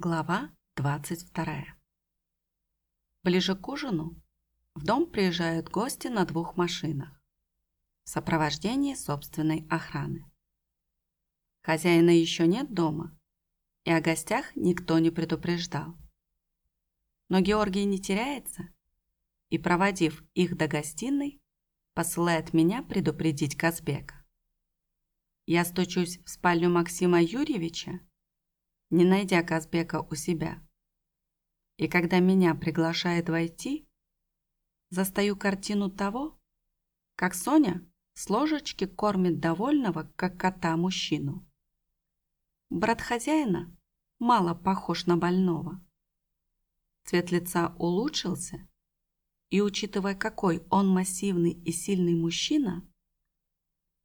Глава 22. Ближе к ужину в дом приезжают гости на двух машинах в сопровождении собственной охраны. Хозяина еще нет дома, и о гостях никто не предупреждал. Но Георгий не теряется и, проводив их до гостиной, посылает меня предупредить Казбека. Я стучусь в спальню Максима Юрьевича, не найдя Казбека у себя. И когда меня приглашает войти, застаю картину того, как Соня с ложечки кормит довольного, как кота, мужчину. Брат хозяина мало похож на больного. Цвет лица улучшился, и, учитывая, какой он массивный и сильный мужчина,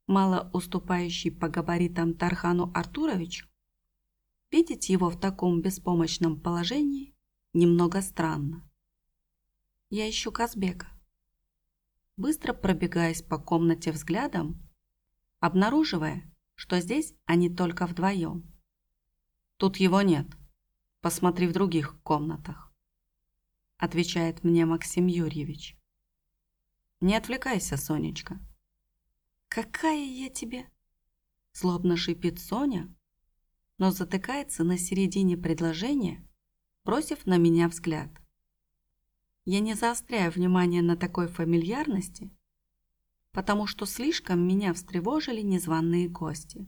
мало уступающий по габаритам Тархану Артуровичу, Видеть его в таком беспомощном положении немного странно. Я ищу Казбека. Быстро пробегаясь по комнате взглядом, обнаруживая, что здесь они только вдвоем. Тут его нет. Посмотри в других комнатах. Отвечает мне Максим Юрьевич. Не отвлекайся, Сонечка. Какая я тебе? Злобно шипит Соня, но затыкается на середине предложения, бросив на меня взгляд. Я не заостряю внимание на такой фамильярности, потому что слишком меня встревожили незваные гости.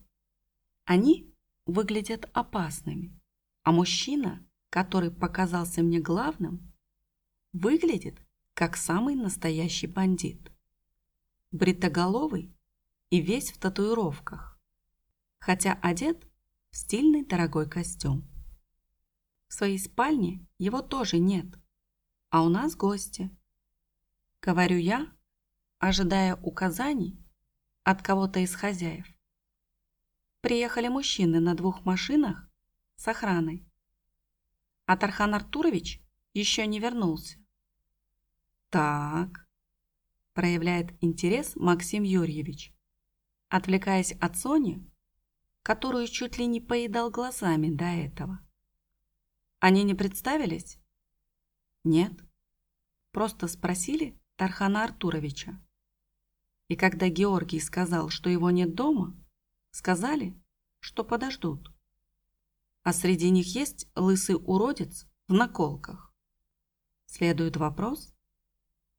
Они выглядят опасными, а мужчина, который показался мне главным, выглядит как самый настоящий бандит. Бритоголовый и весь в татуировках, хотя одет стильный дорогой костюм. В своей спальне его тоже нет, а у нас гости. Говорю я, ожидая указаний от кого-то из хозяев. Приехали мужчины на двух машинах с охраной. А Тархан Артурович еще не вернулся. Так, проявляет интерес Максим Юрьевич. Отвлекаясь от Сони, которую чуть ли не поедал глазами до этого. Они не представились? Нет. Просто спросили Тархана Артуровича. И когда Георгий сказал, что его нет дома, сказали, что подождут. А среди них есть лысый уродец в наколках. Следует вопрос,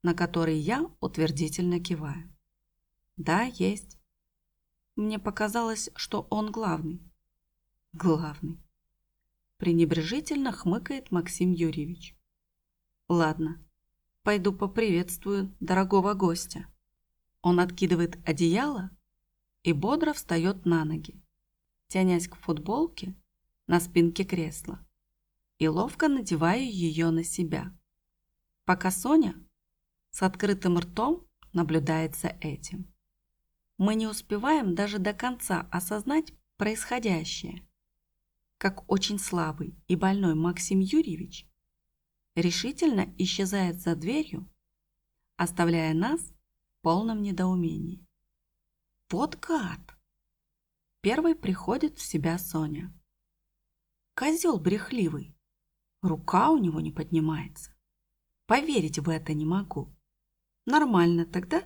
на который я утвердительно киваю. Да, есть. Мне показалось, что он главный. Главный. Пренебрежительно хмыкает Максим Юрьевич. Ладно, пойду поприветствую дорогого гостя. Он откидывает одеяло и бодро встает на ноги, тянясь к футболке на спинке кресла и ловко надевая ее на себя, пока Соня с открытым ртом наблюдает за этим мы не успеваем даже до конца осознать происходящее. Как очень слабый и больной Максим Юрьевич решительно исчезает за дверью, оставляя нас в полном недоумении. Вот гад! Первой приходит в себя Соня. Козел брехливый. Рука у него не поднимается. Поверить в это не могу. Нормально тогда?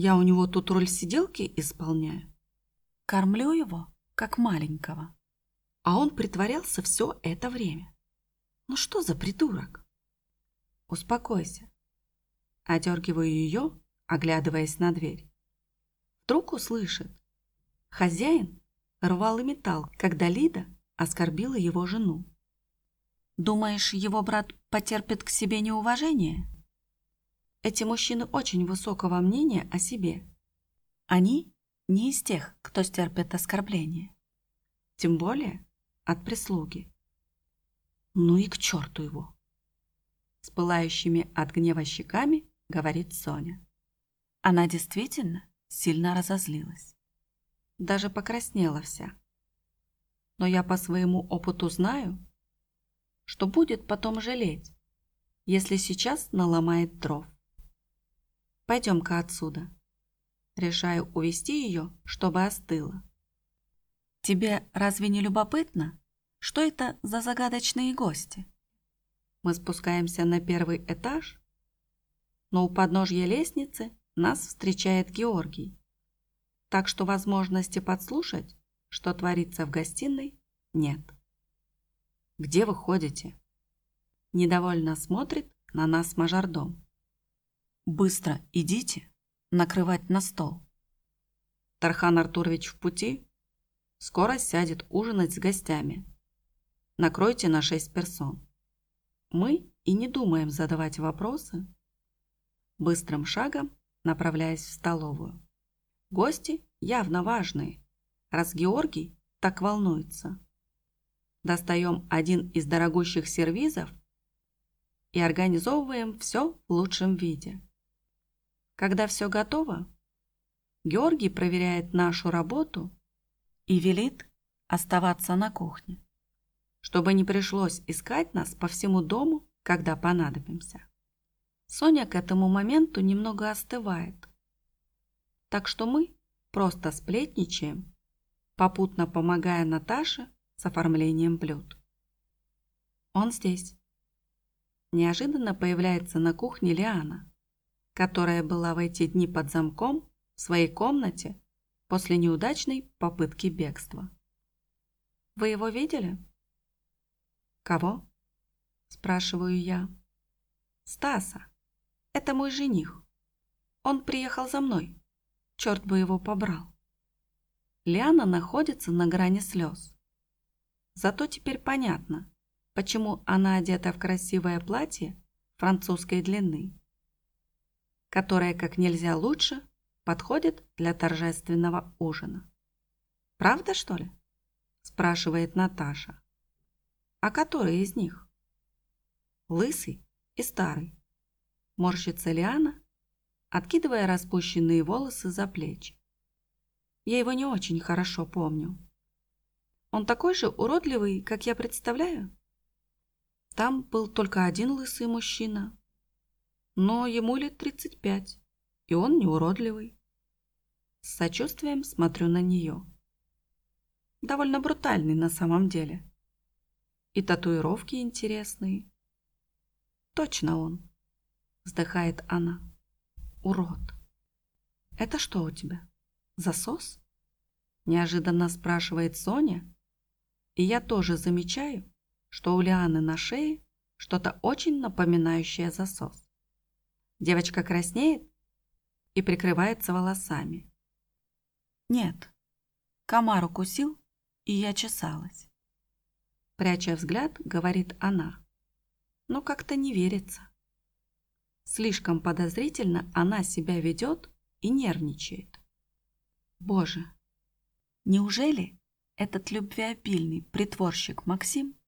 Я у него тут роль сиделки исполняю. Кормлю его, как маленького. А он притворялся все это время. Ну что за придурок? Успокойся. Одергиваю ее, оглядываясь на дверь. Вдруг услышит. Хозяин рвал и металл, когда Лида оскорбила его жену. Думаешь, его брат потерпит к себе неуважение? Эти мужчины очень высокого мнения о себе. Они не из тех, кто стерпит оскорбления. Тем более от прислуги. Ну и к черту его. С пылающими от гнева щеками говорит Соня. Она действительно сильно разозлилась. Даже покраснела вся. Но я по своему опыту знаю, что будет потом жалеть, если сейчас наломает дров. Пойдем-ка отсюда. Решаю увести ее, чтобы остыла. Тебе разве не любопытно, Что это за загадочные гости? Мы спускаемся на первый этаж, но у подножья лестницы нас встречает Георгий. Так что возможности подслушать, что творится в гостиной, нет. «Где вы ходите?» Недовольно смотрит на нас мажордом. «Быстро идите накрывать на стол». Тархан Артурович в пути. Скоро сядет ужинать с гостями. Накройте на шесть персон. Мы и не думаем задавать вопросы. Быстрым шагом направляясь в столовую. Гости явно важные, раз Георгий так волнуется. Достаем один из дорогущих сервизов и организовываем все в лучшем виде. Когда все готово, Георгий проверяет нашу работу и велит оставаться на кухне, чтобы не пришлось искать нас по всему дому, когда понадобимся. Соня к этому моменту немного остывает, так что мы просто сплетничаем, попутно помогая Наташе с оформлением блюд. Он здесь. Неожиданно появляется на кухне Лиана, которая была в эти дни под замком в своей комнате после неудачной попытки бегства. «Вы его видели?» «Кого?» – спрашиваю я. «Стаса. Это мой жених. Он приехал за мной. Черт бы его побрал». Лиана находится на грани слез. Зато теперь понятно, почему она одета в красивое платье французской длины, которое как нельзя лучше подходит для торжественного ужина. «Правда, что ли?» – спрашивает Наташа. «А который из них?» «Лысый и старый», – морщится Лиана, откидывая распущенные волосы за плечи. Я его не очень хорошо помню. Он такой же уродливый, как я представляю? Там был только один лысый мужчина, но ему лет 35, и он не уродливый. С сочувствием смотрю на нее. Довольно брутальный на самом деле. И татуировки интересные. Точно он. Вздыхает она. Урод. Это что у тебя? Засос? Неожиданно спрашивает Соня. И я тоже замечаю, что у Лианы на шее что-то очень напоминающее засос. Девочка краснеет и прикрывается волосами. Нет, комар укусил, и я чесалась. Пряча взгляд, говорит она. Но как-то не верится. Слишком подозрительно она себя ведет и нервничает. Боже, неужели этот любвеобильный притворщик Максим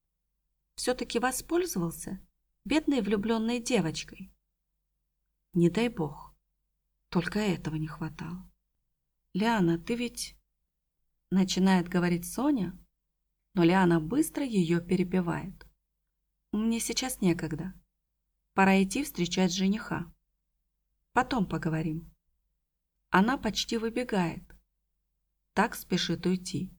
все-таки воспользовался бедной влюбленной девочкой? Не дай бог, только этого не хватало. «Лиана, ты ведь...» Начинает говорить Соня, но Лиана быстро ее перебивает. «Мне сейчас некогда. Пора идти встречать жениха. Потом поговорим». Она почти выбегает. Так спешит уйти.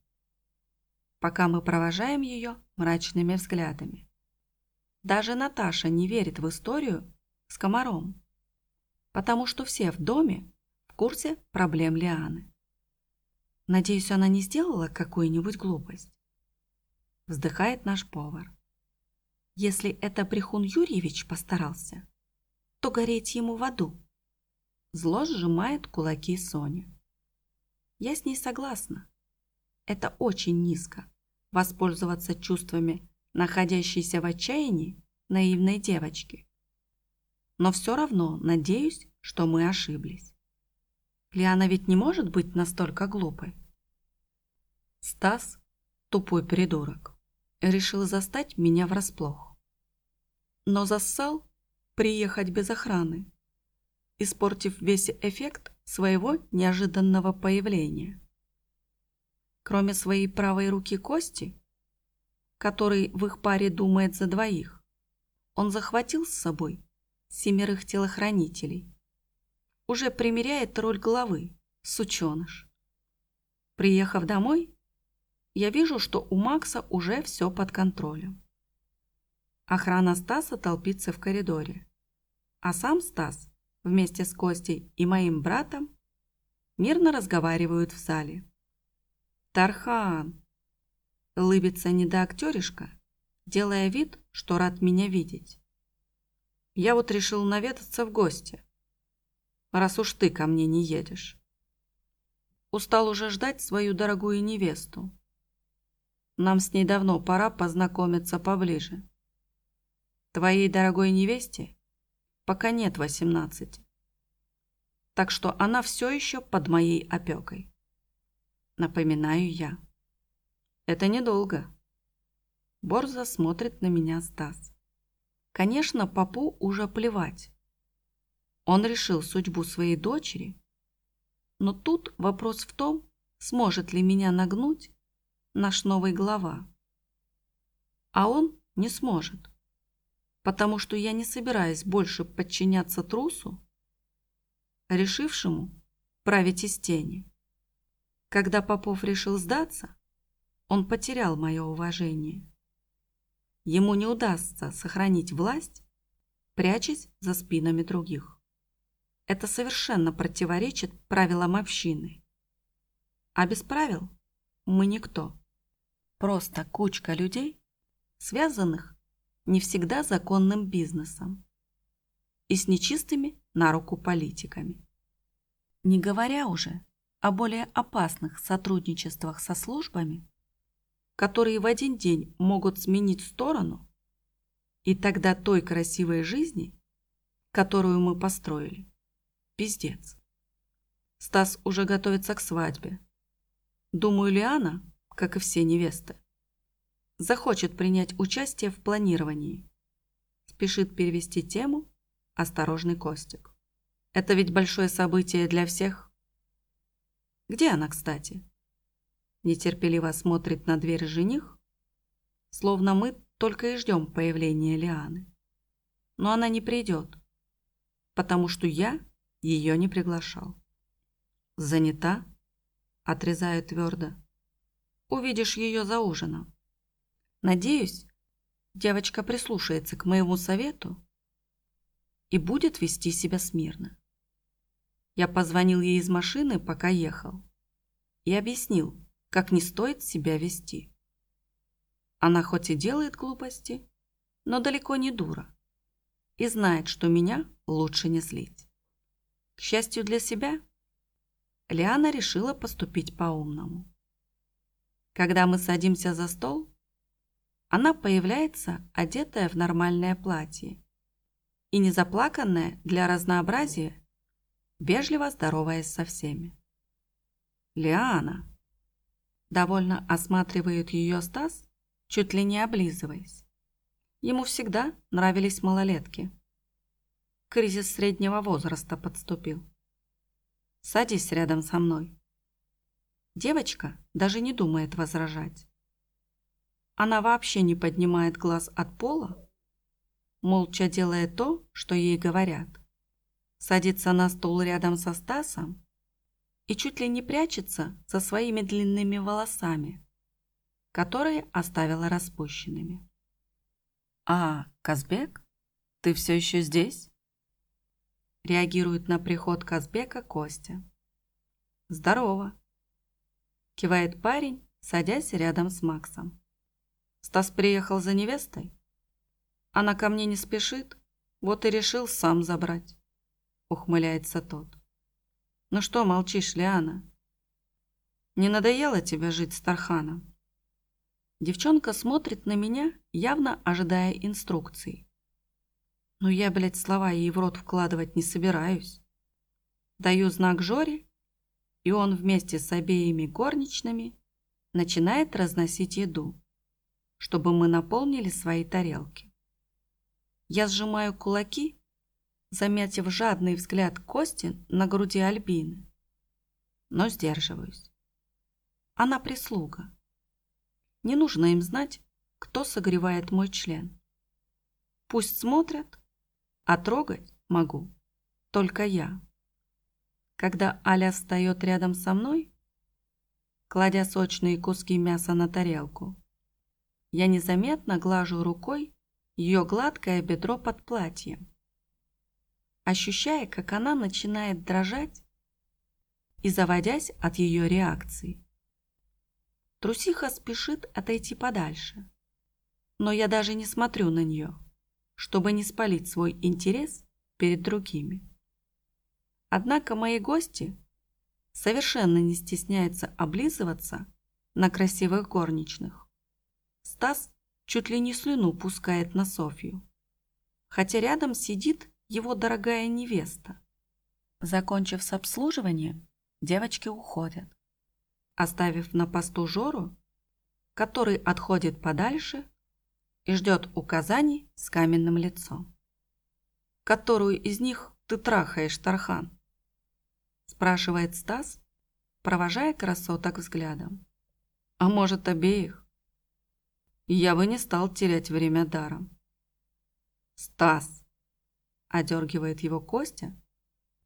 Пока мы провожаем ее мрачными взглядами. Даже Наташа не верит в историю с комаром, потому что все в доме курсе проблем Лианы. Надеюсь, она не сделала какую-нибудь глупость. Вздыхает наш повар. Если это Брехун Юрьевич постарался, то гореть ему в аду. Зло сжимает кулаки Соня. Я с ней согласна. Это очень низко. Воспользоваться чувствами находящейся в отчаянии наивной девочки. Но все равно надеюсь, что мы ошиблись. Лиана ведь не может быть настолько глупой. Стас, тупой придурок, решил застать меня врасплох. Но зассал приехать без охраны, испортив весь эффект своего неожиданного появления. Кроме своей правой руки Кости, который в их паре думает за двоих, он захватил с собой семерых телохранителей уже примеряет роль главы, сученыш. Приехав домой, я вижу, что у Макса уже все под контролем. Охрана Стаса толпится в коридоре, а сам Стас вместе с Костей и моим братом мирно разговаривают в зале. «Тархан!» – улыбится недоактеришка, делая вид, что рад меня видеть. «Я вот решил наведаться в гости, раз уж ты ко мне не едешь. Устал уже ждать свою дорогую невесту. Нам с ней давно пора познакомиться поближе. Твоей дорогой невесте пока нет восемнадцати, так что она все еще под моей опекой. Напоминаю я. Это недолго. Борза смотрит на меня Стас. Конечно, папу уже плевать. Он решил судьбу своей дочери, но тут вопрос в том, сможет ли меня нагнуть наш новый глава. А он не сможет, потому что я не собираюсь больше подчиняться трусу, решившему править из тени. Когда Попов решил сдаться, он потерял мое уважение. Ему не удастся сохранить власть, прячась за спинами других. Это совершенно противоречит правилам общины. А без правил мы никто. Просто кучка людей, связанных не всегда законным бизнесом и с нечистыми на руку политиками. Не говоря уже о более опасных сотрудничествах со службами, которые в один день могут сменить сторону, и тогда той красивой жизни, которую мы построили, пиздец. Стас уже готовится к свадьбе. Думаю, Лиана, как и все невесты, захочет принять участие в планировании. Спешит перевести тему «Осторожный Костик». Это ведь большое событие для всех. Где она, кстати? Нетерпеливо смотрит на дверь жених, словно мы только и ждем появления Лианы. Но она не придет, потому что я ее не приглашал. Занята? Отрезаю твердо. Увидишь ее за ужином. Надеюсь, девочка прислушается к моему совету и будет вести себя смирно. Я позвонил ей из машины, пока ехал, и объяснил, как не стоит себя вести. Она хоть и делает глупости, но далеко не дура и знает, что меня лучше не злить. К счастью для себя, Лиана решила поступить по-умному. Когда мы садимся за стол, она появляется, одетая в нормальное платье и не заплаканная для разнообразия, вежливо здороваясь со всеми. «Лиана!» Довольно осматривает ее Стас, чуть ли не облизываясь. Ему всегда нравились малолетки. Кризис среднего возраста подступил. «Садись рядом со мной». Девочка даже не думает возражать. Она вообще не поднимает глаз от пола, молча делая то, что ей говорят. Садится на стул рядом со Стасом и чуть ли не прячется за своими длинными волосами, которые оставила распущенными. «А, Казбек, ты все еще здесь?» Реагирует на приход Казбека Костя. «Здорово!» Кивает парень, садясь рядом с Максом. Стас приехал за невестой? Она ко мне не спешит, вот и решил сам забрать. Ухмыляется тот. Ну что молчишь, Лиана? Не надоело тебе жить с Тарханом? Девчонка смотрит на меня, явно ожидая инструкций. Но я, блядь, слова ей в рот вкладывать не собираюсь. Даю знак Жоре, и он вместе с обеими горничными начинает разносить еду чтобы мы наполнили свои тарелки. Я сжимаю кулаки, заметив жадный взгляд Кости на груди Альбины, но сдерживаюсь. Она прислуга. Не нужно им знать, кто согревает мой член. Пусть смотрят, а трогать могу только я. Когда Аля встает рядом со мной, кладя сочные куски мяса на тарелку. Я незаметно глажу рукой ее гладкое бедро под платьем, ощущая, как она начинает дрожать и заводясь от ее реакции. Трусиха спешит отойти подальше, но я даже не смотрю на нее, чтобы не спалить свой интерес перед другими. Однако мои гости совершенно не стесняются облизываться на красивых горничных. Стас чуть ли не слюну пускает на Софью, хотя рядом сидит его дорогая невеста. Закончив с обслуживанием, девочки уходят, оставив на посту Жору, который отходит подальше и ждет указаний с каменным лицом. «Которую из них ты трахаешь, Тархан?» спрашивает Стас, провожая красоток взглядом. «А может, обеих?» Я бы не стал терять время даром. «Стас!» – одергивает его Костя,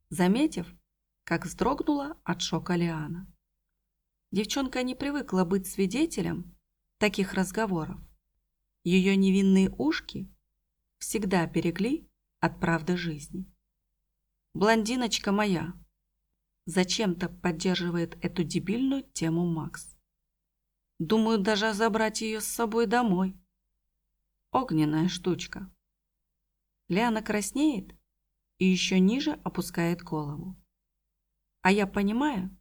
заметив, как вздрогнула от шока Лиана. Девчонка не привыкла быть свидетелем таких разговоров. Ее невинные ушки всегда берегли от правды жизни. «Блондиночка моя!» Зачем-то поддерживает эту дебильную тему Макс. Думаю, даже забрать ее с собой домой. Огненная штучка. Лиана краснеет и еще ниже опускает голову. А я понимаю,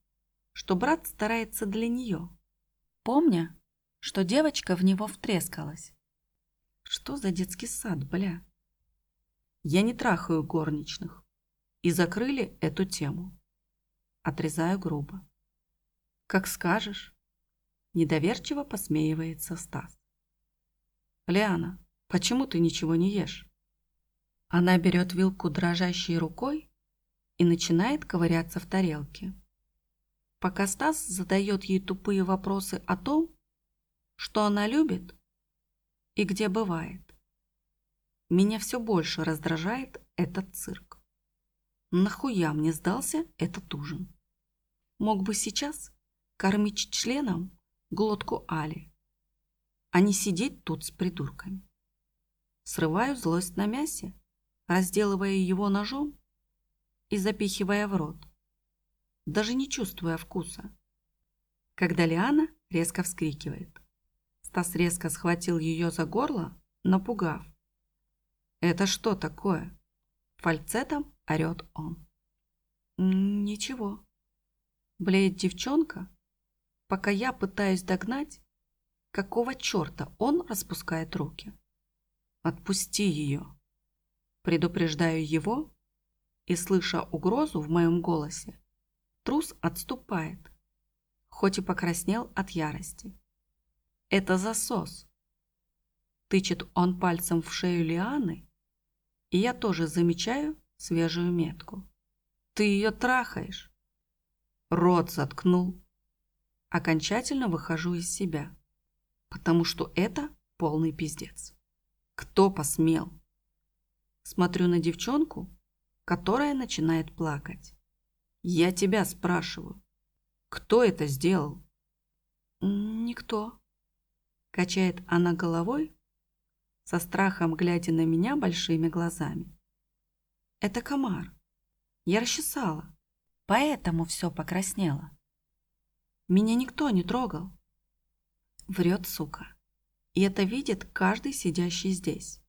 что брат старается для нее, помня, что девочка в него втрескалась. Что за детский сад, бля? Я не трахаю горничных. И закрыли эту тему. Отрезаю грубо. Как скажешь. Недоверчиво посмеивается Стас. Лиана, почему ты ничего не ешь? Она берет вилку дрожащей рукой и начинает ковыряться в тарелке. Пока Стас задает ей тупые вопросы о том, что она любит и где бывает. Меня все больше раздражает этот цирк. Нахуя мне сдался этот ужин? Мог бы сейчас кормить членом глотку Али, а не сидеть тут с придурками. Срываю злость на мясе, разделывая его ножом и запихивая в рот, даже не чувствуя вкуса. Когда Лиана резко вскрикивает. Стас резко схватил ее за горло, напугав. «Это что такое?» Фальцетом орет он. «Ничего». Блеет девчонка, пока я пытаюсь догнать, какого черта он распускает руки. «Отпусти ее!» Предупреждаю его, и, слыша угрозу в моем голосе, трус отступает, хоть и покраснел от ярости. «Это засос!» Тычет он пальцем в шею Лианы, и я тоже замечаю свежую метку. «Ты ее трахаешь!» Рот заткнул. Окончательно выхожу из себя, потому что это полный пиздец. Кто посмел? Смотрю на девчонку, которая начинает плакать. Я тебя спрашиваю, кто это сделал? Никто. Качает она головой, со страхом глядя на меня большими глазами. Это комар. Я расчесала, поэтому все покраснело. Меня никто не трогал. Врет, сука. И это видит каждый сидящий здесь.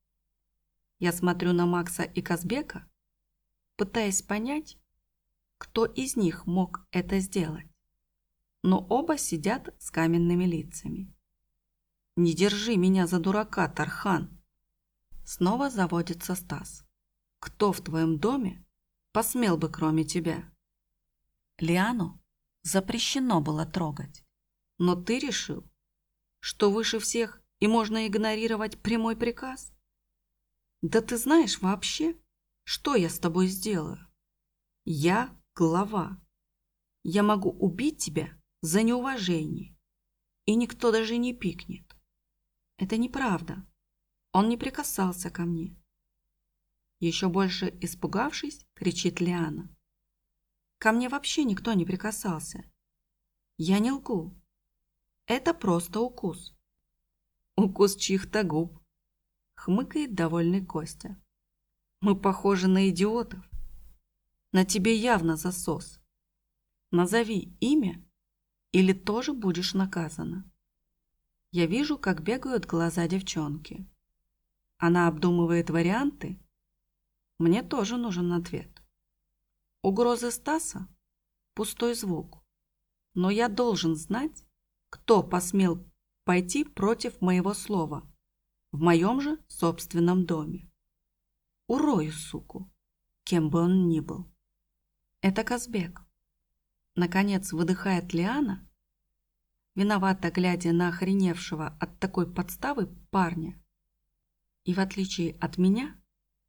Я смотрю на Макса и Казбека, пытаясь понять, кто из них мог это сделать. Но оба сидят с каменными лицами. «Не держи меня за дурака, Тархан!» Снова заводится Стас. «Кто в твоем доме посмел бы, кроме тебя?» Лиану запрещено было трогать. Но ты решил, что выше всех и можно игнорировать прямой приказ? Да ты знаешь вообще, что я с тобой сделаю? Я глава. Я могу убить тебя за неуважение, и никто даже не пикнет. Это неправда. Он не прикасался ко мне. Еще больше испугавшись, кричит Лиана. Ко мне вообще никто не прикасался. Я не лгу. Это просто укус. Укус чьих-то губ. Хмыкает довольный Костя. Мы похожи на идиотов. На тебе явно засос. Назови имя, или тоже будешь наказана. Я вижу, как бегают глаза девчонки. Она обдумывает варианты. Мне тоже нужен ответ. Угрозы Стаса – пустой звук. Но я должен знать, кто посмел пойти против моего слова в моем же собственном доме. Урою, суку, кем бы он ни был. Это Казбек. Наконец выдыхает Лиана, виновато глядя на охреневшего от такой подставы парня. И в отличие от меня,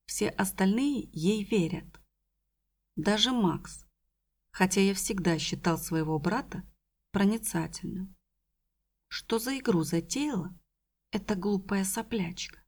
все остальные ей верят. Даже Макс, хотя я всегда считал своего брата проницательным. Что за игру затеяла эта глупая соплячка?